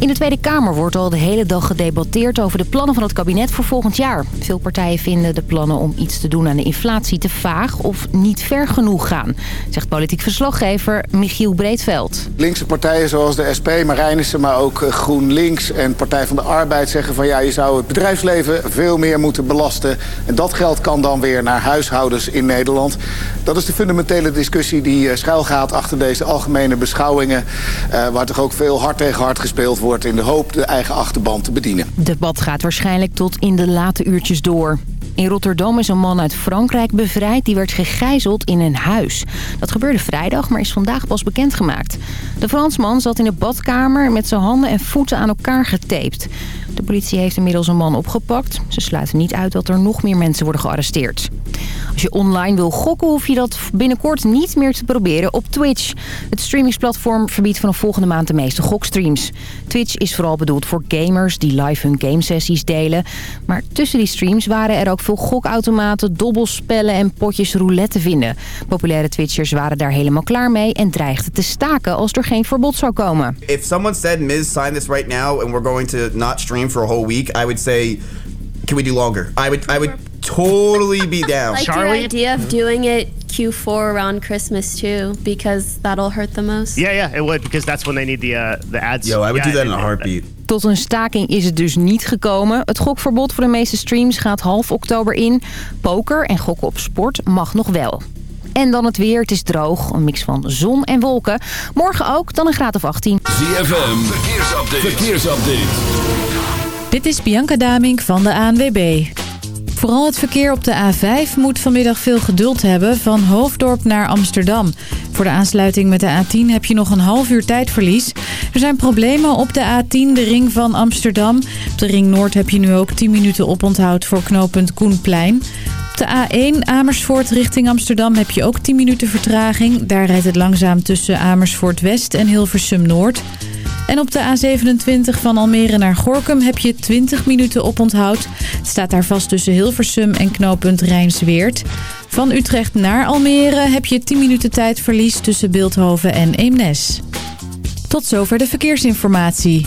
In de Tweede Kamer wordt al de hele dag gedebatteerd over de plannen van het kabinet voor volgend jaar. Veel partijen vinden de plannen om iets te doen aan de inflatie te vaag of niet ver genoeg gaan, zegt politiek verslaggever Michiel Breedveld. Linkse partijen zoals de SP, Marijnissen, maar ook eh, GroenLinks en Partij van de Arbeid zeggen van ja, je zou het bedrijfsleven veel meer moeten belasten. En dat geld kan dan weer naar huishoudens in Nederland. Dat is de fundamentele discussie die eh, schuilgaat achter deze algemene beschouwingen, uh, waar toch ook veel hard tegen hard gespeeld wordt wordt in de hoop de eigen te bedienen. Debat gaat waarschijnlijk tot in de late uurtjes door. In Rotterdam is een man uit Frankrijk bevrijd die werd gegijzeld in een huis. Dat gebeurde vrijdag, maar is vandaag pas bekendgemaakt. De Fransman zat in de badkamer met zijn handen en voeten aan elkaar getaped. De politie heeft inmiddels een man opgepakt. Ze sluiten niet uit dat er nog meer mensen worden gearresteerd. Als je online wil gokken hoef je dat binnenkort niet meer te proberen op Twitch. Het streamingsplatform verbiedt vanaf volgende maand de meeste gokstreams. Twitch is vooral bedoeld voor gamers die live hun gamesessies delen. Maar tussen die streams waren er ook veel gokautomaten, dobbelspellen en potjes roulette te vinden. Populaire Twitchers waren daar helemaal klaar mee en dreigden te staken als er geen verbod zou komen. If someone said, Miz, sign this right now and we're going to not stream for a whole week, I would say, can we do longer? I would, I would totally be down. like Charlie? the idea of doing it Q4 around Christmas too, because that'll hurt the most. Yeah, yeah, it would because that's when they need the uh, the ads. Yo, I would Yeah, do that in a heartbeat. Tot een staking is het dus niet gekomen. Het gokverbod voor de meeste streams gaat half oktober in. Poker en gokken op sport mag nog wel. En dan het weer. Het is droog. Een mix van zon en wolken. Morgen ook, dan een graad of 18. ZFM, verkeersupdate. verkeersupdate. Dit is Bianca Damink van de ANWB. Vooral het verkeer op de A5 moet vanmiddag veel geduld hebben van Hoofddorp naar Amsterdam. Voor de aansluiting met de A10 heb je nog een half uur tijdverlies. Er zijn problemen op de A10, de ring van Amsterdam. Op de ring Noord heb je nu ook 10 minuten oponthoud voor knooppunt Koenplein. Op de A1 Amersfoort richting Amsterdam heb je ook 10 minuten vertraging. Daar rijdt het langzaam tussen Amersfoort West en Hilversum Noord. En op de A27 van Almere naar Gorkum heb je 20 minuten oponthoud. Het staat daar vast tussen Hilversum en knooppunt Rijnsweert. Van Utrecht naar Almere heb je 10 minuten tijdverlies tussen Beeldhoven en Eemnes. Tot zover de verkeersinformatie.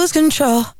lose control.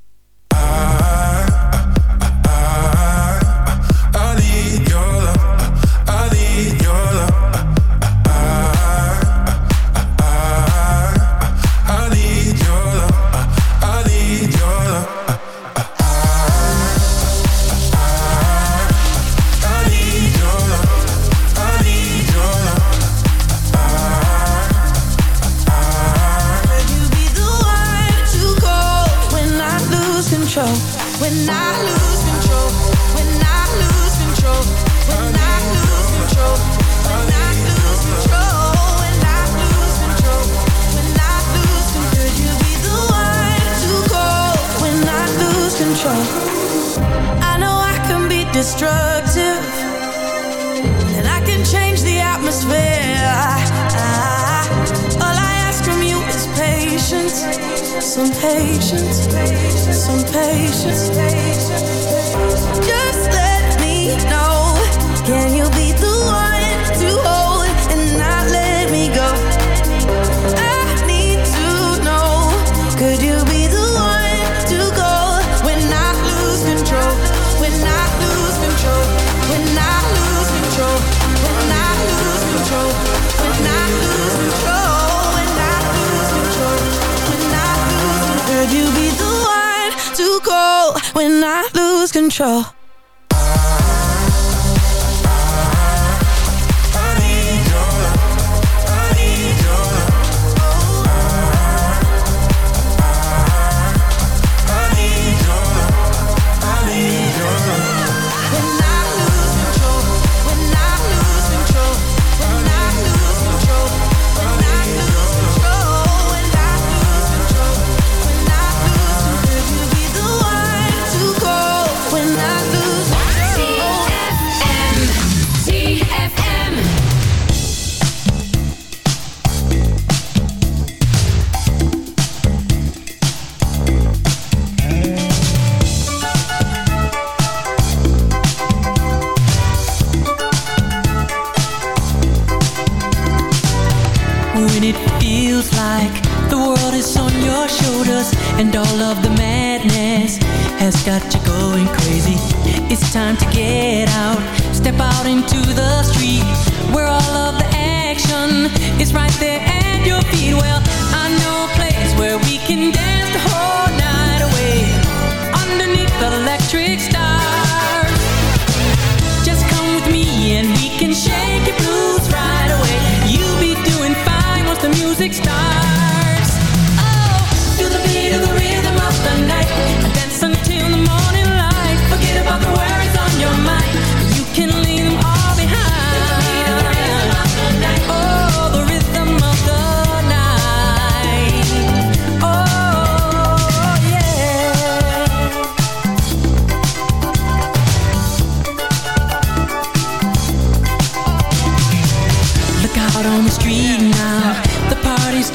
control.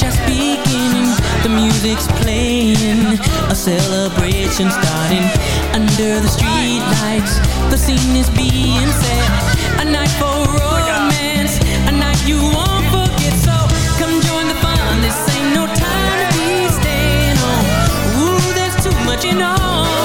Just beginning. The music's playing. A celebration starting under the street lights. The scene is being set. A night for romance. A night you won't forget. So come join the fun. This ain't no time to be staying home. Ooh, there's too much in on.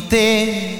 manter.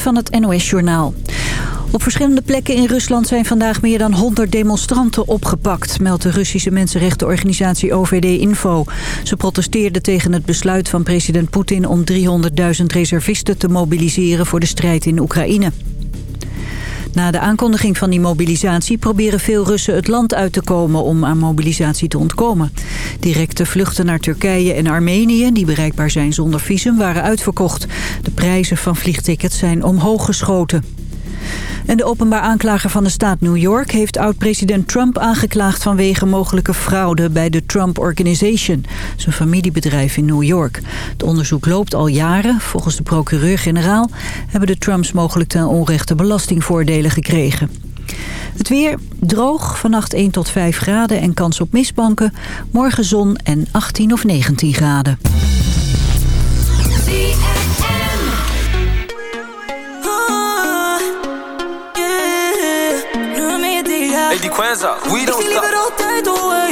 van het NOS-journaal. Op verschillende plekken in Rusland zijn vandaag meer dan 100 demonstranten opgepakt... meldt de Russische mensenrechtenorganisatie OVD-Info. Ze protesteerden tegen het besluit van president Poetin... om 300.000 reservisten te mobiliseren voor de strijd in Oekraïne. Na de aankondiging van die mobilisatie proberen veel Russen het land uit te komen om aan mobilisatie te ontkomen. Directe vluchten naar Turkije en Armenië, die bereikbaar zijn zonder visum, waren uitverkocht. De prijzen van vliegtickets zijn omhoog geschoten. En de openbaar aanklager van de staat New York heeft oud-president Trump aangeklaagd vanwege mogelijke fraude bij de Trump Organization, zijn familiebedrijf in New York. Het onderzoek loopt al jaren. Volgens de procureur-generaal hebben de Trumps mogelijk ten onrechte belastingvoordelen gekregen. Het weer droog, vannacht 1 tot 5 graden en kans op mistbanken. Morgen zon en 18 of 19 graden. We don't stop.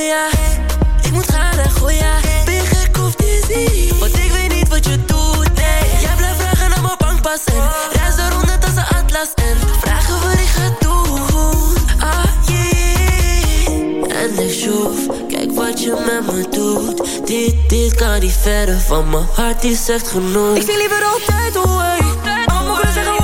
Ik moet gaan en gooien. Ben je gek of dizzy? Want ik weet niet wat je doet, nee. Jij blijft vragen naar mijn bankpas en reis de ronde als een atlas en vragen wat ik ga doen. Ah, yeah. En ik zoef, kijk wat je met me doet. Dit, dit kan niet verder van mijn hart, die zegt genoeg. Ik zie liever altijd away. Maar mijn moeder zegt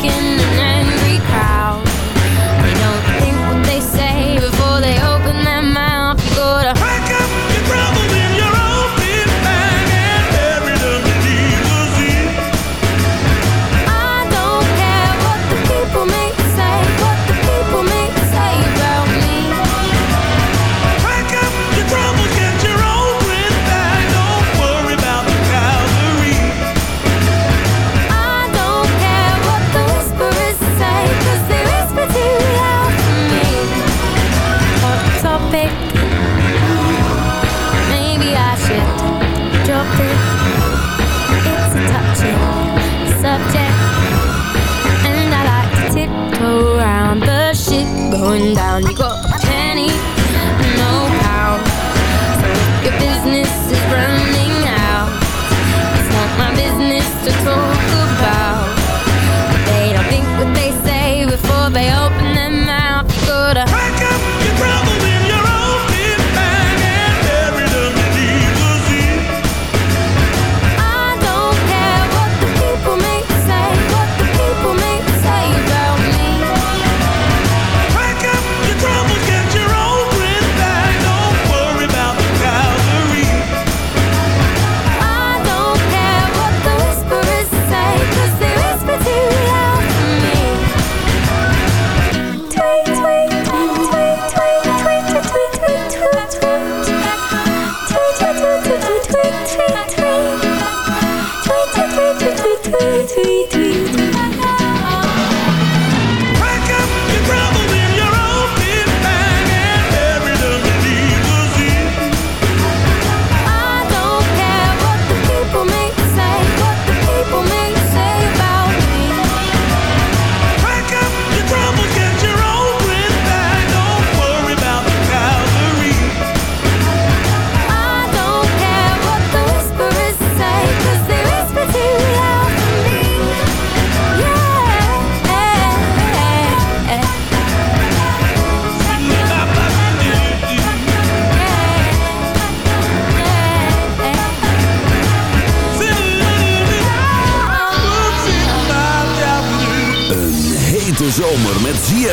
looking going down. You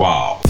Wow.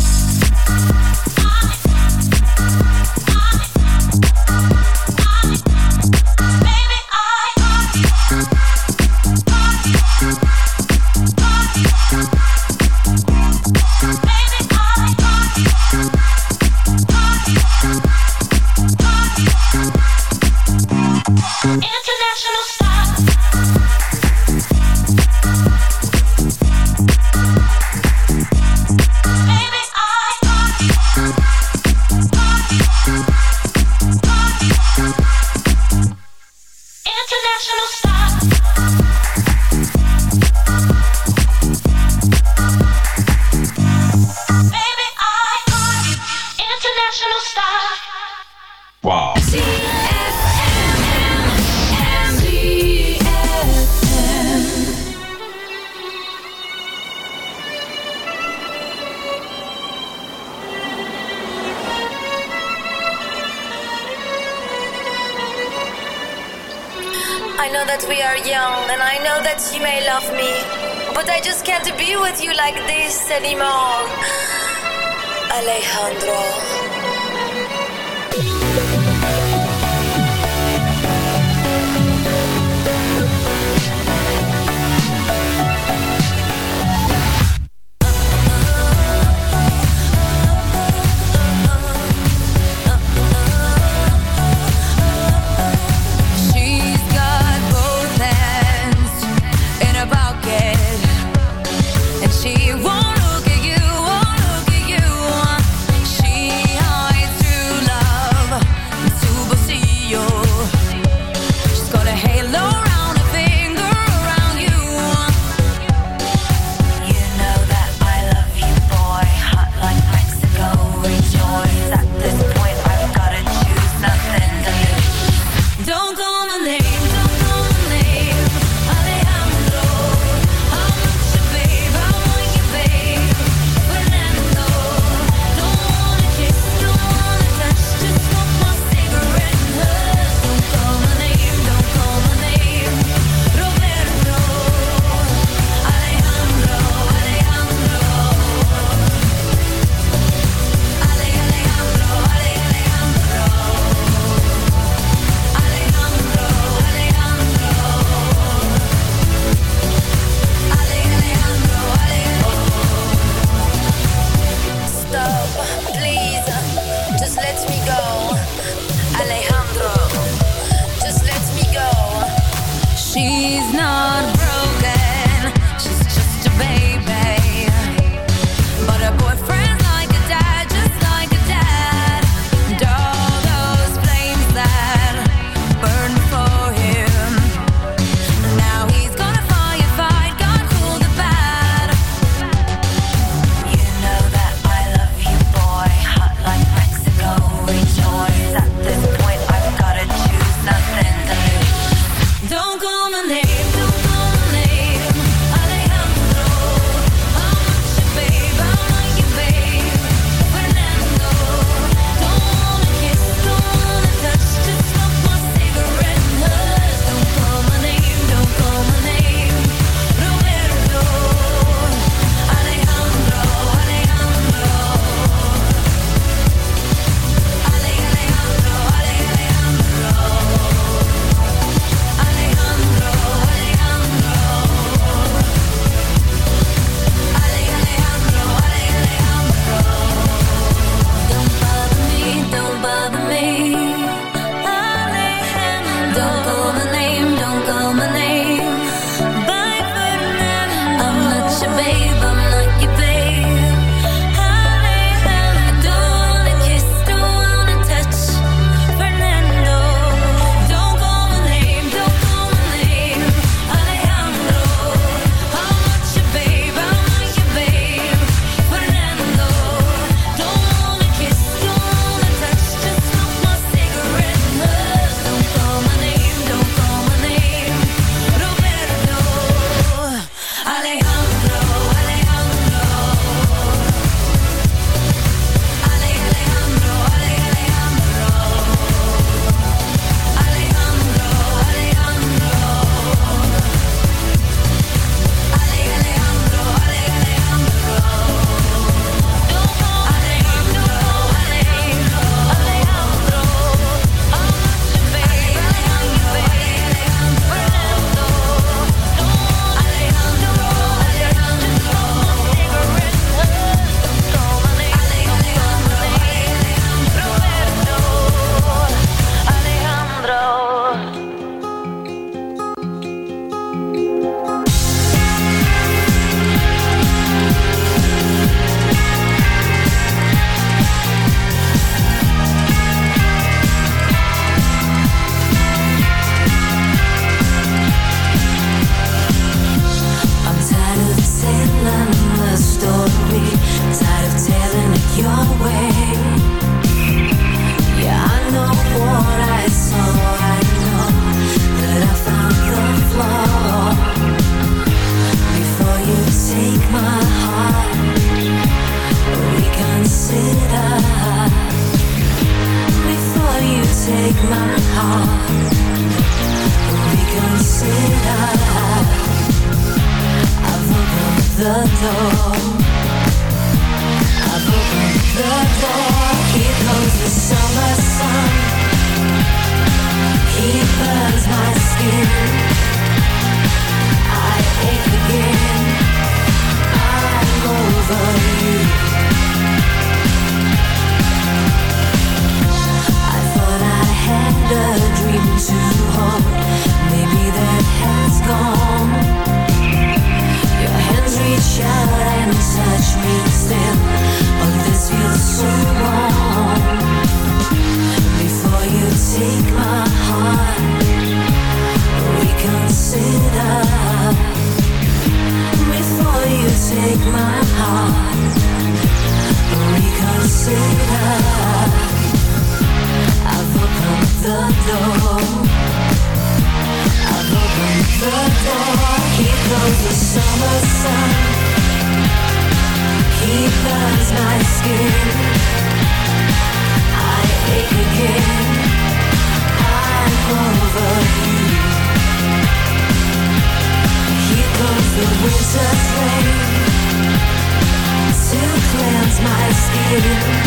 you.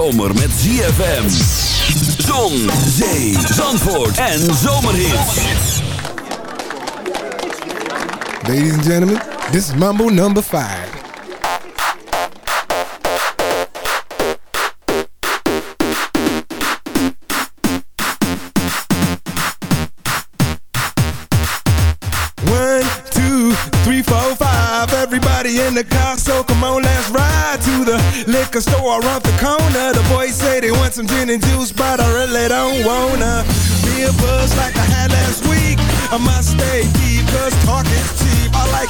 Zomer met ZFM. Zon, zee, zandvoort en. Ladies and gentlemen, this is Mambo number five. One, two, three, four, five. Everybody in the car, so come on, liquor store around the corner. The boys say they want some gin and juice, but I really don't wanna be a buzz like I had last week. I must stay deep, cause talk is cheap. I like